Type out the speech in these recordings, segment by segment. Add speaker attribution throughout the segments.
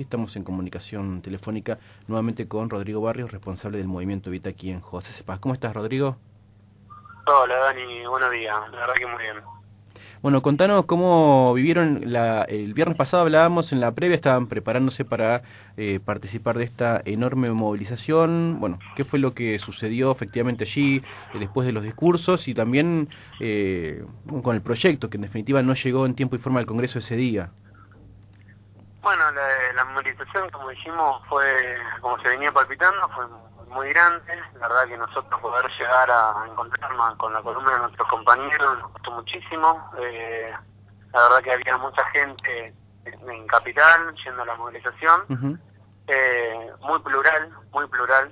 Speaker 1: Estamos en comunicación telefónica nuevamente con Rodrigo Barrios, responsable del movimiento Vita aquí en José Cepaz. ¿Cómo estás, Rodrigo?
Speaker 2: Hola, Dani. Buenos días. La verdad que muy bien.
Speaker 1: Bueno, contanos cómo vivieron la, el viernes pasado hablábamos en la previa, estaban preparándose para eh, participar de esta enorme movilización. Bueno, ¿qué fue lo que sucedió efectivamente allí eh, después de los discursos y también eh, con el proyecto que en definitiva no llegó en tiempo y forma al Congreso ese día?
Speaker 2: Bueno, la, movilización, como dijimos, fue, como se venía palpitando, fue muy grande. La verdad que nosotros poder llegar a encontrarnos con la columna de nuestros compañeros nos costó muchísimo. Eh, la verdad que había mucha gente en, Capital yendo a la movilización. eh, muy plural, muy plural.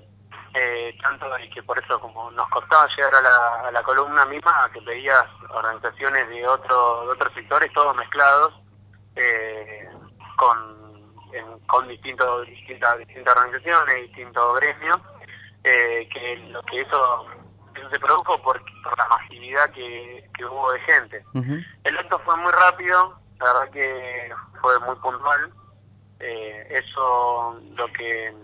Speaker 2: Eh, tanto y que por eso como nos costaba llegar a la, a la columna misma, que veías organizaciones de, otro, de otros sectores, todos mezclados. Eh, con, con distintos, distintas, distintas organizaciones, distintos gremios, eh, que lo que eso, eso se produjo por, por la masividad que, que hubo de gente. El acto fue muy rápido, la verdad que fue muy puntual. Eh, eso lo que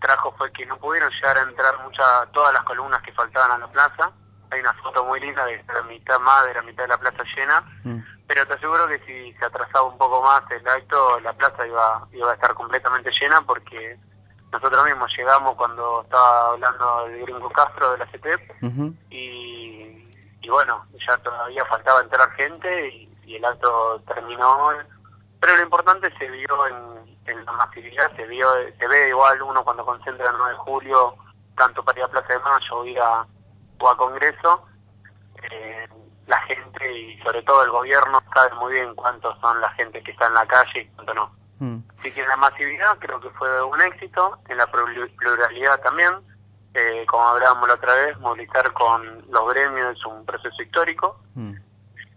Speaker 2: trajo fue que no pudieron llegar a entrar muchas todas las columnas que faltaban a la plaza. Hay una foto muy linda de la mitad más de la mitad de la plaza llena. Mm pero te aseguro que si se atrasaba un poco más el acto, la plaza iba, iba a estar completamente llena porque nosotros mismos llegamos cuando estaba hablando de Gringo Castro de la CTEP y, y, bueno, ya todavía faltaba entrar gente y, el acto terminó. Pero lo importante se vio en, la masividad, se vio se ve igual uno cuando concentra el 9 de julio, tanto para ir a Plaza de Mayo o ir a, o a Congreso. Eh, la gente y sobre todo el gobierno sabe muy bien cuántos son la gente que está en la calle y cuánto no. Mm. Así que en la masividad creo que fue un éxito, en la pluralidad también, eh, como hablábamos la otra vez, movilizar con los gremios es un proceso histórico. Mm.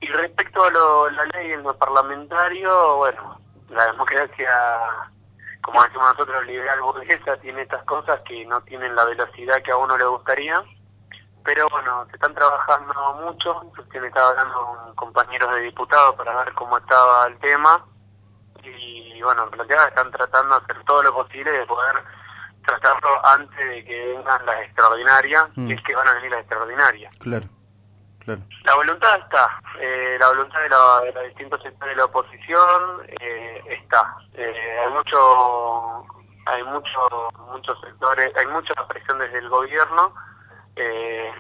Speaker 2: Y respecto a lo, la ley en lo parlamentario, bueno, la democracia, como decimos nosotros, liberal burguesa, tiene estas cosas que no tienen la velocidad que a uno le gustaría pero bueno, se están trabajando mucho, usted me estaba hablando con compañeros de diputados para ver cómo estaba el tema, y bueno, en realidad están tratando de hacer todo lo posible de poder tratarlo antes de que vengan las extraordinarias, mm. es que van a venir las extraordinarias.
Speaker 1: Claro, claro.
Speaker 2: La voluntad está, eh, la voluntad de, la, de los distintos sectores de la oposición eh, está. Eh, hay mucho, hay mucho, muchos sectores, hay mucha presión desde el gobierno, eh,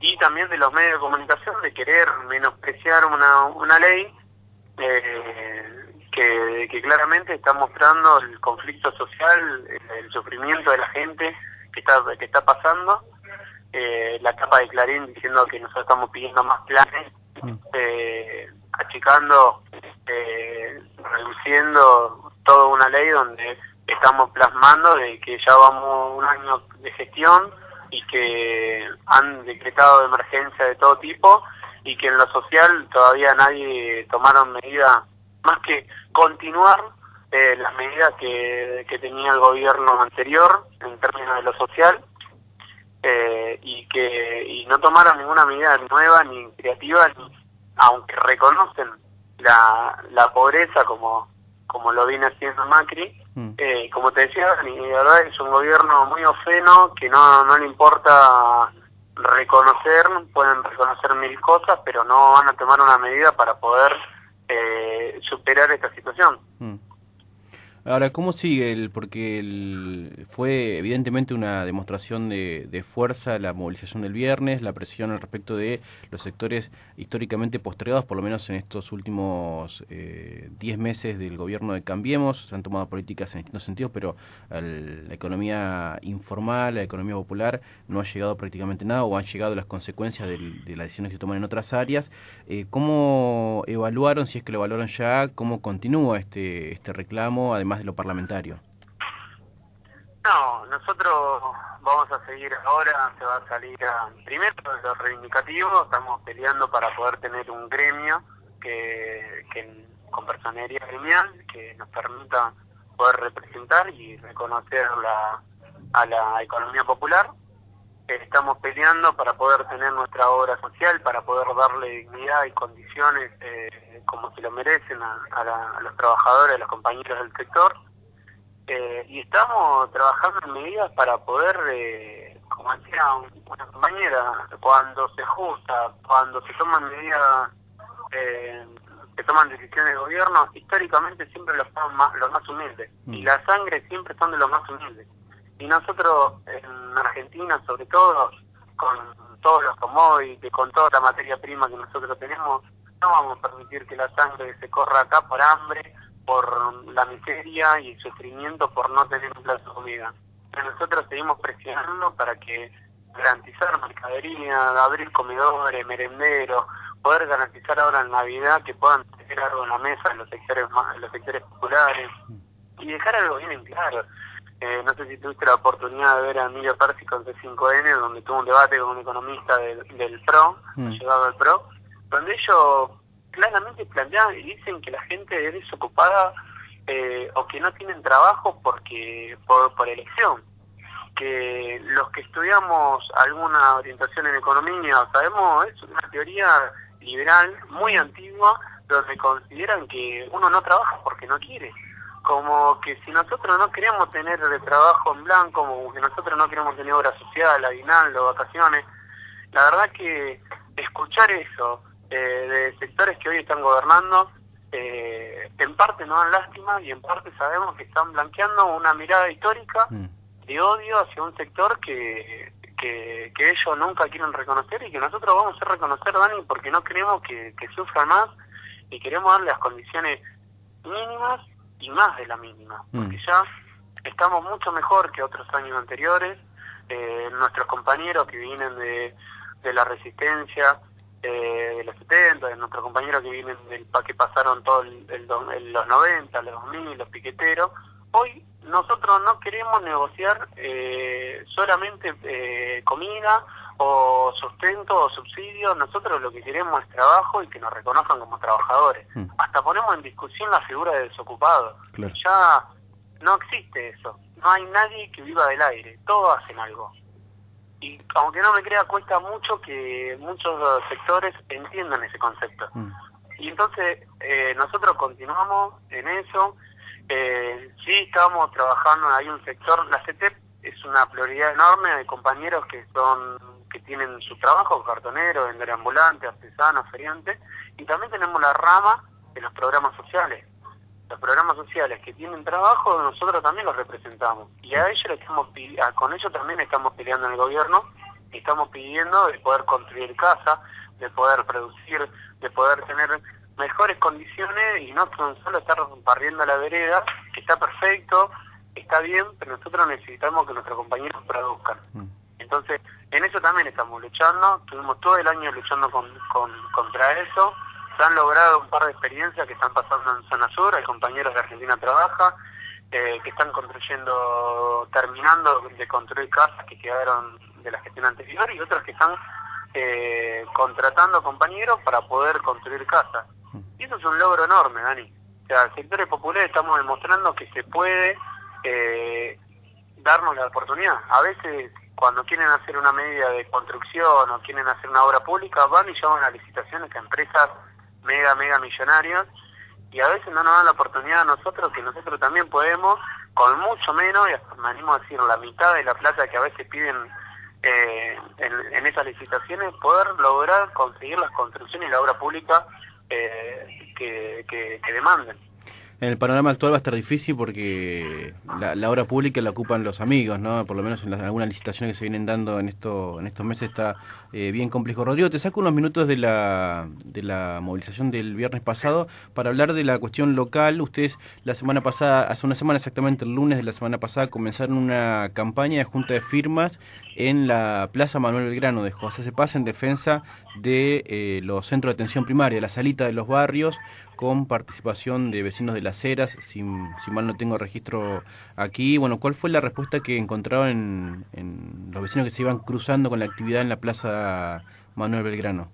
Speaker 2: y también de los medios de comunicación de querer menospreciar una, una ley eh, que, que, claramente está mostrando el conflicto social, el, sufrimiento de la gente que está, que está pasando. Eh, la capa de Clarín diciendo que nosotros estamos pidiendo más planes, mm. eh, achicando, eh, reduciendo toda una ley donde estamos plasmando de que ya vamos un año de gestión y que han decretado de emergencia de todo tipo y que en lo social todavía nadie tomaron medidas más que continuar eh, las medidas que, que tenía el gobierno anterior en términos de lo social eh, y que y no tomaron ninguna medida nueva ni creativa ni, aunque reconocen la, la pobreza como como lo viene haciendo Macri Mm. Eh, como te decía, la verdad es un gobierno muy ofeno que no, no le importa reconocer, pueden reconocer mil cosas, pero no van a tomar una medida para poder eh, superar esta situación. Mm.
Speaker 1: Ahora, ¿cómo sigue? El, porque el, fue evidentemente una demostración de, de, fuerza la movilización del viernes, la presión al respecto de los sectores históricamente postergados, por lo menos en estos últimos 10 eh, meses del gobierno de Cambiemos. Se han tomado políticas en distintos sentidos, pero la economía informal, la economía popular, no ha llegado prácticamente nada o han llegado las consecuencias de, las decisiones que se toman en otras áreas. Eh, ¿Cómo evaluaron, si es que lo evaluaron ya, cómo continúa este, este reclamo? Además más de lo parlamentario?
Speaker 2: No, nosotros vamos a seguir ahora, se va a salir a, primero lo reivindicativo, estamos peleando para poder tener un gremio que con personería gremial que nos permita poder representar y reconocer la, a la economía popular. Estamos peleando para poder tener nuestra obra social, para poder darle dignidad y condiciones eh, como se lo merecen a, los trabajadores, a los compañeros del sector. estamos trabajando en medidas para poder, eh, como decía una compañera, cuando se ajusta, cuando se toman medidas, eh, se toman decisiones de gobierno, históricamente siempre los, más, los más humildes. Y mm. la sangre siempre son de los más humildes. Y nosotros en Argentina, sobre todo, con todos los commodities, con toda la materia prima que nosotros tenemos, no vamos a permitir que la sangre se corra acá por hambre, por la miseria y el sufrimiento por no tener un plato de nosotros seguimos presionando para que garantizar mercadería, abrir comedores, merenderos, poder garantizar ahora en Navidad que puedan tener algo en la mesa en los sectores, en los sectores populares y dejar algo bien en claro. Eh, no sé si tuviste la oportunidad de ver a Emilio Persi con C5N, donde tuvo un debate con un economista del, PRO, mm. llegado al PRO, donde ellos claramente plantean y dicen que la gente es desocupada eh, o que no tienen trabajo porque por, por elección. Que los que estudiamos alguna orientación en economía, sabemos, es una teoría liberal muy antigua, donde consideran que uno no trabaja porque no quiere como que si nosotros no queremos tener de trabajo en blanco, como que nosotros no queremos tener obra social, aguinaldo, vacaciones, la verdad que escuchar eso eh, de sectores que hoy están gobernando, eh, en parte no dan lástima y en parte sabemos que están blanqueando una mirada histórica mm. de odio hacia un sector que, que, que, ellos nunca quieren reconocer y que nosotros vamos a reconocer, Dani, porque no queremos que, que sufran más y queremos darle las condiciones mínimas y más de la mínima, mm. porque ya estamos mucho mejor que otros años anteriores. Eh, nuestros compañeros que vienen de, de la resistencia eh, de los 70, de nuestros compañeros que vienen del que pasaron todo el, los 90, los 2000, los piqueteros, hoy nosotros no queremos negociar eh, solamente eh, comida o sustento o subsidio, nosotros lo que queremos es trabajo y que nos reconozcan como trabajadores. Hmm. Hasta ponemos en discusión la figura de desocupado. Ya no existe eso. No hay nadie que viva del aire. Todos hacen algo. Y aunque no me crea, cuesta mucho que muchos sectores entiendan ese concepto. Hmm. Y entonces eh, nosotros continuamos en eso. Eh, sí, estamos trabajando, hay un sector, la CETEP es una prioridad enorme, hay compañeros que son que tienen su trabajo, cartoneros, vendedores ambulantes, artesanos, feriantes, y también tenemos la rama de los programas sociales. Los programas sociales que tienen trabajo, nosotros también los representamos. Y a ellos estamos con ellos también estamos peleando en el gobierno, y estamos pidiendo de poder construir casa, de poder producir, de poder tener mejores condiciones y no solo estar barriendo la vereda, que está perfecto, está bien, pero nosotros necesitamos que nuestros compañeros produzcan. Mm. Entonces, en eso también estamos luchando, estuvimos todo el año luchando con, contra eso, se han logrado un par de experiencias que están pasando en zona sur, hay compañeros de Argentina Trabaja, eh, que están construyendo, terminando de construir casas que quedaron de la gestión anterior y otros que están eh, contratando compañeros para poder construir casas. Y eso es un logro enorme, Dani. O sea, el sectores populares estamos demostrando que se puede eh, darnos la oportunidad. A veces cuando quieren hacer una medida de construcción o quieren hacer una obra pública, van y llaman a licitaciones a empresas mega, mega millonarias y a veces no nos dan la oportunidad a nosotros, que nosotros también podemos, con mucho menos, y hasta me animo a decir la mitad de la plata que a veces piden eh, en, esas licitaciones, poder lograr conseguir las construcciones y la obra pública eh, que, demanden.
Speaker 1: En el panorama actual va a estar difícil porque la, obra pública la ocupan los amigos, ¿no? Por lo menos en, algunas licitaciones que se vienen dando en esto en estos meses está eh, bien complejo. Rodrigo, te saco unos minutos de la, de la movilización del viernes pasado para hablar de la cuestión local. Ustedes la semana pasada, hace una semana exactamente, el lunes de la semana pasada, comenzaron una campaña de junta de firmas en la Plaza Manuel Belgrano de José Cepaz en defensa de eh, los centros de atención primaria, la salita de los barrios, con participación de vecinos de las Heras, si, si mal no tengo registro aquí. Bueno, ¿cuál fue la respuesta que encontraron en, los vecinos que se iban cruzando con la actividad en la Plaza Manuel Belgrano?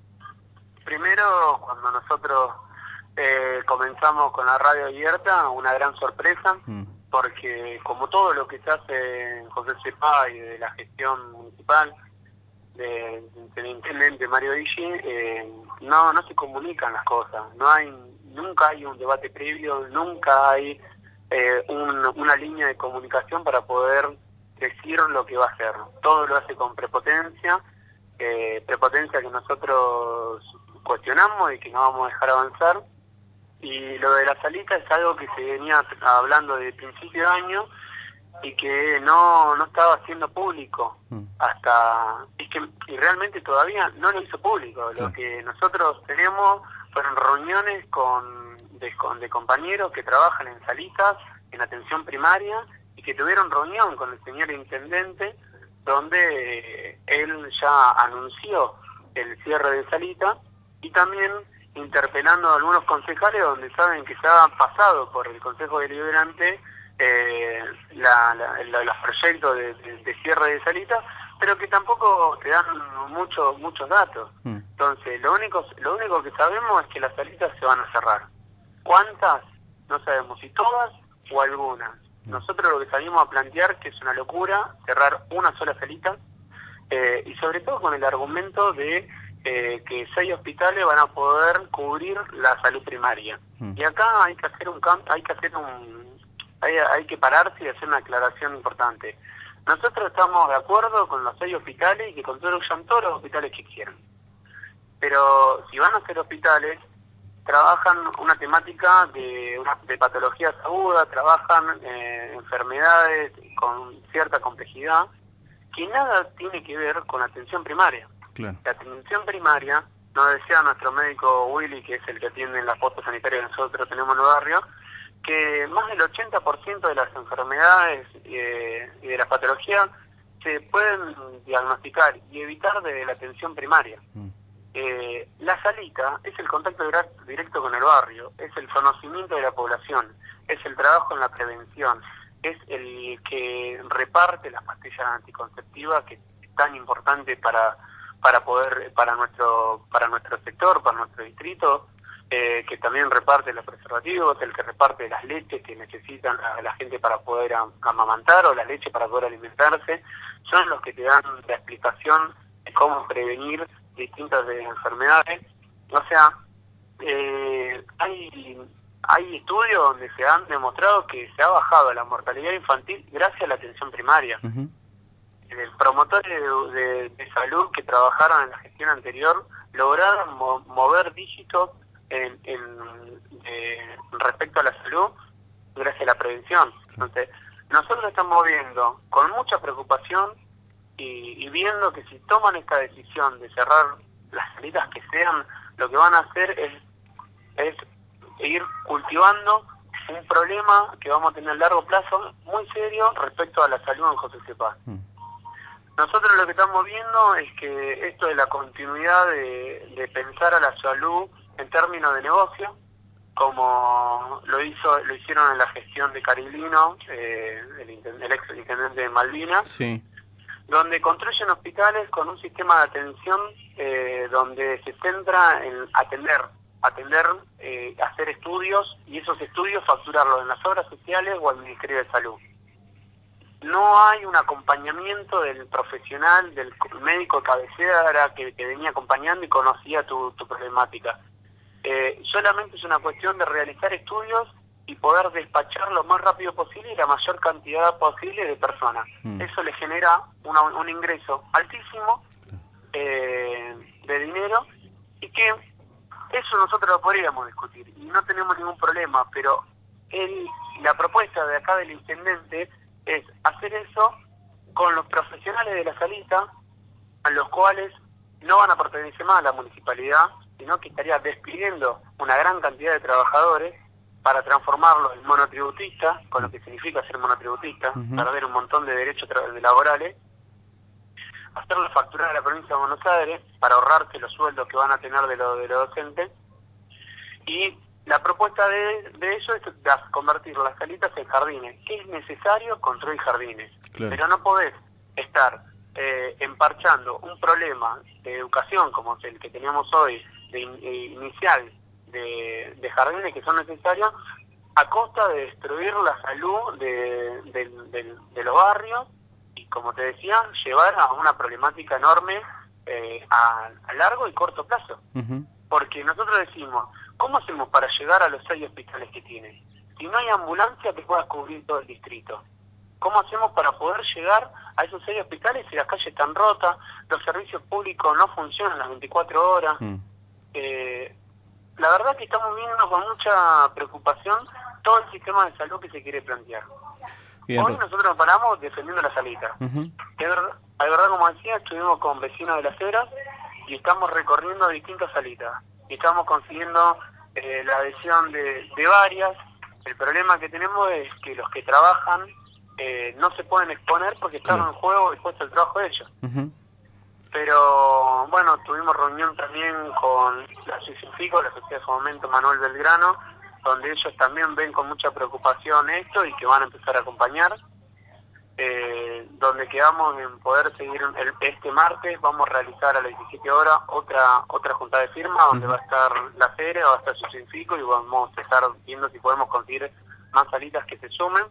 Speaker 2: Primero, cuando nosotros eh, comenzamos con la radio abierta, una gran sorpresa, mm. porque como todo lo que se hace en José Cepá y de la gestión municipal, del intendente Mario Digi, eh, no, no se comunican las cosas, no hay nunca hay un debate previo, nunca hay eh, una línea de comunicación para poder decir lo que va a hacer. Todo lo hace con prepotencia, eh, prepotencia que nosotros cuestionamos y que no vamos a dejar avanzar. Y lo de la salita es algo que se venía hablando desde principio de año y que no, no estaba haciendo público mm. hasta y que y realmente todavía no lo hizo público lo que nosotros tenemos fueron reuniones con de, con de compañeros que trabajan en salitas en atención primaria y que tuvieron reunión con el señor intendente donde él ya anunció el cierre de salita y también interpelando a algunos concejales donde saben que se ha pasado por el Consejo Deliberante eh, la, los proyectos de, cierre de salita, pero que tampoco te dan muchos muchos datos. Mm. Entonces, lo único lo único que sabemos es que las salitas se van a cerrar. ¿Cuántas? No sabemos si todas o algunas. Mm. Nosotros lo que salimos a plantear que es una locura cerrar una sola salita eh, y sobre todo con el argumento de eh, que seis hospitales van a poder cubrir la salud primaria. Mm. Y acá hay que hacer un hay que hacer un hay, hay que pararse y hacer una aclaración importante. Nosotros estamos de acuerdo con los seis hospitales y que construyan todos los hospitales que quieran. Pero si van a ser hospitales, trabajan una temática de, de patologías agudas, trabajan eh, enfermedades con cierta complejidad, que nada tiene que ver con la atención primaria. La atención primaria, nos decía nuestro médico Willy, que es el que atiende en la posta sanitaria que nosotros tenemos en el barrio, que más del 80% de las enfermedades eh, y de las patologías se pueden diagnosticar y evitar desde la atención primaria. Mm. Eh, la salita es el contacto directo con el barrio, es el conocimiento de la población, es el trabajo en la prevención, es el que reparte las pastillas anticonceptivas que es tan importante para para poder para nuestro para nuestro sector, para nuestro distrito eh, que también reparte los preservativos, el que reparte las leches que necesitan a la gente para poder amamantar o la leche para poder alimentarse, son los que te dan la explicación de cómo prevenir distintas enfermedades. O sea, eh, hay, hay estudios donde se han demostrado que se ha bajado la mortalidad infantil gracias a la atención primaria. El promotores de, salud que trabajaron en la gestión anterior lograron mover dígitos en, respecto a la salud gracias a la prevención. Entonces, nosotros estamos viendo con mucha preocupación y, viendo que si toman esta decisión de cerrar las salidas que sean, lo que van a hacer es, es ir cultivando un problema que vamos a tener a largo plazo muy serio respecto a la salud en José Cepaz. Mm. Nosotros lo que estamos viendo es que esto de la continuidad de, de pensar a la salud en términos de negocio, como lo hizo lo hicieron en la gestión de Carilino, eh, el, ex intendente de Malvinas, donde construyen hospitales con un sistema de atención eh, donde se centra en atender, atender, eh, hacer estudios y esos estudios facturarlos en las obras sociales o al Ministerio de Salud. No hay un acompañamiento del profesional, del médico cabecera que, que venía acompañando y conocía tu problemática eh, solamente es una cuestión de realizar estudios y poder despachar lo más rápido posible y la mayor cantidad posible de personas. Mm. Eso le genera un ingreso altísimo eh, de dinero y que eso nosotros lo podríamos discutir y no tenemos ningún problema, pero el, la propuesta de acá del intendente es hacer eso con los profesionales de la salita, a los cuales no van a pertenecer más a la municipalidad, sino que estaría despidiendo una gran cantidad de trabajadores para transformarlos en monotributistas, con lo que significa ser monotributista, para ver un montón de derechos laborales, hacerlo facturar a la provincia de Buenos Aires para ahorrarse los sueldos que van a tener de los de docentes y la propuesta de, de ello es convertir las salitas en jardines. que es necesario? Construir jardines. Pero no podés estar eh, emparchando un problema de educación como el que teníamos hoy de, inicial de, jardines que son necesarios a costa de destruir la salud de, los barrios y, como te decía, llevar a una problemática enorme eh, a, largo y corto plazo. Porque nosotros decimos, ¿cómo hacemos para llegar a los seis hospitales que tiene? si no hay ambulancia que pueda cubrir todo el distrito. ¿Cómo hacemos para poder llegar a esos seis hospitales si las calles están rotas, los servicios públicos no funcionan las 24 horas? Mm. Eh, la verdad que estamos viendo con mucha preocupación todo el sistema de salud que se quiere plantear. Hoy nosotros nos paramos defendiendo la salita. es, verdad, como decía, estuvimos con vecinos de las Heras y estamos recorriendo distintas salitas. Y estamos consiguiendo eh, la adhesión de, varias. El problema que tenemos es que los que trabajan eh, no se pueden exponer porque están en juego expuesto el trabajo de ellos. Pero bueno, tuvimos reunión también con la CICIFICO, la Sociedad de Fomento Manuel Belgrano, donde ellos también ven con mucha preocupación esto y que van a empezar a acompañar. Eh, donde quedamos en poder seguir el, este martes, vamos a realizar a las 17 horas otra otra junta de firma donde va a estar la feria, va a estar su y vamos a estar viendo si podemos conseguir más salitas que se sumen.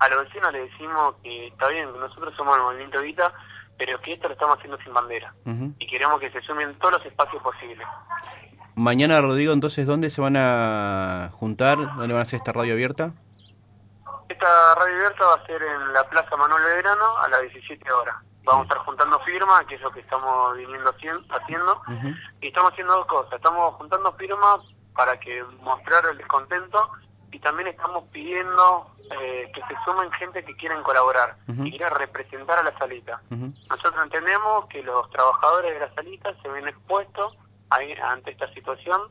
Speaker 2: A los vecinos les decimos que está bien, nosotros somos el movimiento Vita, pero que esto lo estamos haciendo sin bandera y queremos que se sumen todos los espacios posibles.
Speaker 1: Mañana, Rodrigo, entonces, ¿dónde se van a juntar? ¿Dónde van a hacer esta radio abierta?
Speaker 2: Esta radio abierta va a ser en la Plaza Manuel Verano a las 17 horas. Vamos a estar juntando firmas, que es lo que estamos viniendo haciendo, y estamos haciendo dos cosas. Estamos juntando firmas para que mostrar el descontento y también estamos pidiendo eh, que se sumen gente que quieren colaborar, y quiera representar a la salita. Nosotros entendemos que los trabajadores de la salita se ven expuestos ante esta situación,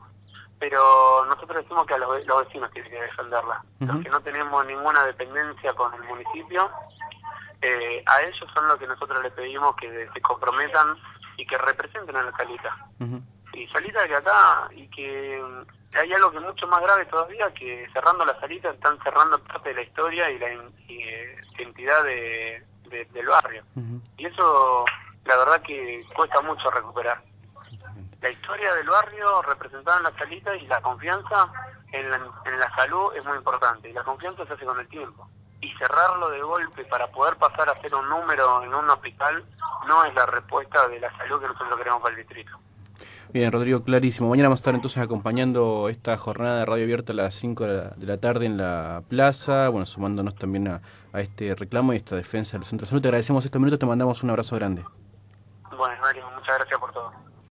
Speaker 2: pero nosotros decimos que a los, vecinos tienen que defenderla. Los que no tenemos ninguna dependencia con el municipio, eh, a ellos son los que nosotros les pedimos que se comprometan y que representen a la salita. Y salita de acá, y que hay algo que es mucho más grave todavía, que cerrando la salita están cerrando parte de la historia y la identidad de, del barrio. Y eso, la verdad que cuesta mucho recuperar. La historia del barrio representada en la salita y la confianza en la, en la salud es muy importante. Y la confianza se hace con el tiempo. Y cerrarlo de golpe para poder pasar a ser un número en un hospital no es la respuesta de la salud que nosotros queremos para el distrito.
Speaker 1: Bien, Rodrigo, clarísimo. Mañana vamos a estar entonces acompañando esta jornada de radio abierta a las 5 de la, tarde en la plaza, bueno, sumándonos también a, este reclamo y esta defensa del centro de salud. Te agradecemos estos minutos, te mandamos un abrazo grande.
Speaker 2: Bueno, Mario, muchas gracias por todo.